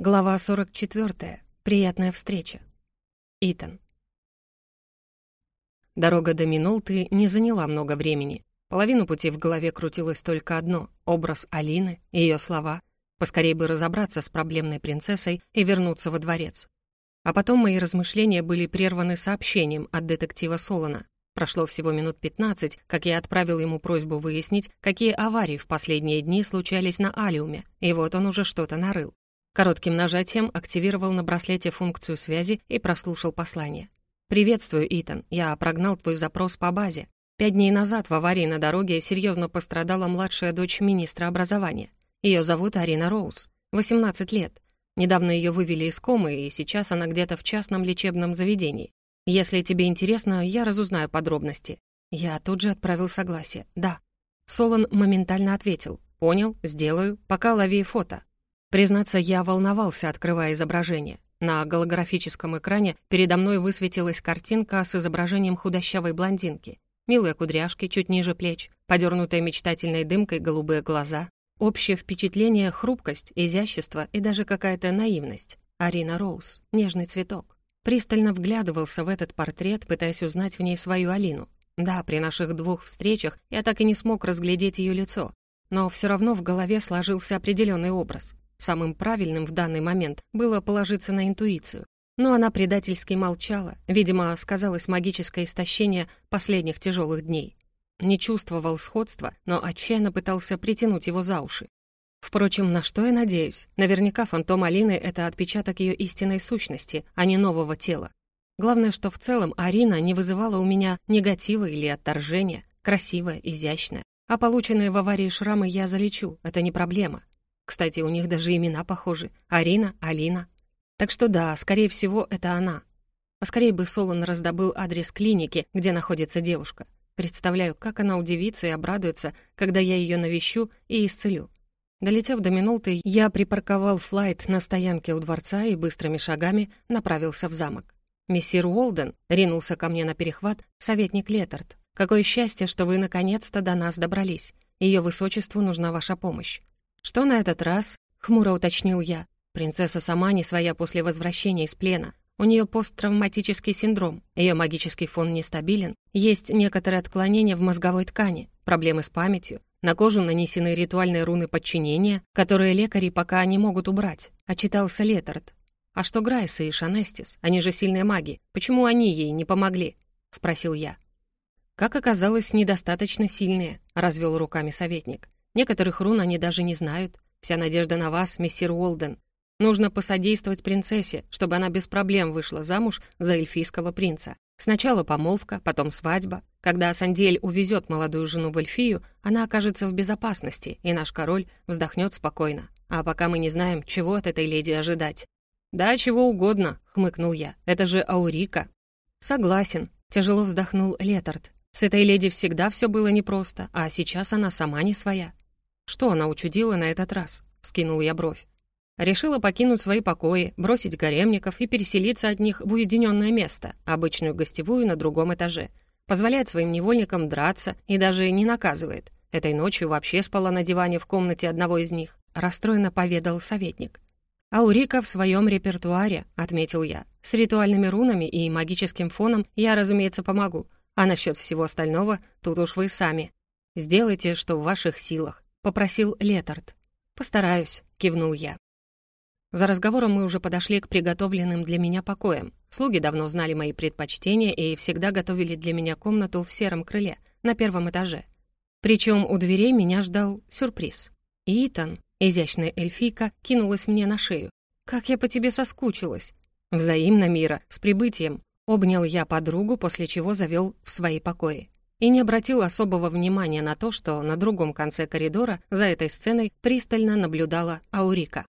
Глава 44. Приятная встреча. Итан. Дорога до Минолты не заняла много времени. Половину пути в голове крутилось только одно — образ Алины, ее слова. Поскорей бы разобраться с проблемной принцессой и вернуться во дворец. А потом мои размышления были прерваны сообщением от детектива Солона. Прошло всего минут 15, как я отправил ему просьбу выяснить, какие аварии в последние дни случались на Алиуме, и вот он уже что-то нарыл. Коротким нажатием активировал на браслете функцию связи и прослушал послание. «Приветствую, Итан. Я прогнал твой запрос по базе. Пять дней назад в аварии на дороге серьезно пострадала младшая дочь министра образования. Ее зовут Арина Роуз. 18 лет. Недавно ее вывели из комы, и сейчас она где-то в частном лечебном заведении. Если тебе интересно, я разузнаю подробности». Я тут же отправил согласие. «Да». Солон моментально ответил. «Понял, сделаю. Пока лови фото. Признаться, я волновался, открывая изображение. На голографическом экране передо мной высветилась картинка с изображением худощавой блондинки. Милые кудряшки чуть ниже плеч, подернутые мечтательной дымкой голубые глаза. Общее впечатление — хрупкость, изящество и даже какая-то наивность. Арина Роуз, нежный цветок. Пристально вглядывался в этот портрет, пытаясь узнать в ней свою Алину. Да, при наших двух встречах я так и не смог разглядеть ее лицо, но все равно в голове сложился определенный образ. Самым правильным в данный момент было положиться на интуицию. Но она предательски молчала, видимо, сказалось магическое истощение последних тяжелых дней. Не чувствовал сходства, но отчаянно пытался притянуть его за уши. Впрочем, на что я надеюсь? Наверняка фантом Алины — это отпечаток ее истинной сущности, а не нового тела. Главное, что в целом Арина не вызывала у меня негатива или отторжения, красивая, изящная. А полученные в аварии шрамы я залечу, это не проблема. Кстати, у них даже имена похожи. Арина, Алина. Так что да, скорее всего, это она. Поскорее бы Солон раздобыл адрес клиники, где находится девушка. Представляю, как она удивится и обрадуется, когда я ее навещу и исцелю. Долетев до Минолты, я припарковал флайт на стоянке у дворца и быстрыми шагами направился в замок. Мессир Уолден ринулся ко мне на перехват, советник Летард. «Какое счастье, что вы наконец-то до нас добрались. Ее высочеству нужна ваша помощь. «Что на этот раз?» — хмуро уточнил я. Принцесса сама не своя после возвращения из плена. У нее посттравматический синдром, ее магический фон нестабилен, есть некоторые отклонения в мозговой ткани, проблемы с памятью, на кожу нанесены ритуальные руны подчинения, которые лекари пока не могут убрать, отчитался Летард. «А что Грайс и Шанестис? Они же сильные маги. Почему они ей не помогли?» — спросил я. «Как оказалось, недостаточно сильные», — развел руками советник. Некоторых рун они даже не знают. Вся надежда на вас, мессир Уолден. Нужно посодействовать принцессе, чтобы она без проблем вышла замуж за эльфийского принца. Сначала помолвка, потом свадьба. Когда Сандиэль увезет молодую жену в Эльфию, она окажется в безопасности, и наш король вздохнет спокойно. А пока мы не знаем, чего от этой леди ожидать. «Да, чего угодно», — хмыкнул я. «Это же Аурика». «Согласен», — тяжело вздохнул Летард. «С этой леди всегда все было непросто, а сейчас она сама не своя. «Что она учудила на этот раз?» — вскинул я бровь. Решила покинуть свои покои, бросить гаремников и переселиться от них в уединенное место, обычную гостевую на другом этаже. Позволяет своим невольникам драться и даже не наказывает. Этой ночью вообще спала на диване в комнате одного из них. Расстроенно поведал советник. «Аурика в своем репертуаре», — отметил я. «С ритуальными рунами и магическим фоном я, разумеется, помогу. А насчет всего остального, тут уж вы сами. Сделайте, что в ваших силах. — попросил Летард. «Постараюсь», — кивнул я. За разговором мы уже подошли к приготовленным для меня покоям. Слуги давно знали мои предпочтения и всегда готовили для меня комнату в сером крыле, на первом этаже. Причем у дверей меня ждал сюрприз. «Итан», изящная эльфийка, кинулась мне на шею. «Как я по тебе соскучилась!» «Взаимно, Мира, с прибытием!» Обнял я подругу, после чего завел в свои покои и не обратил особого внимания на то, что на другом конце коридора за этой сценой пристально наблюдала Аурика.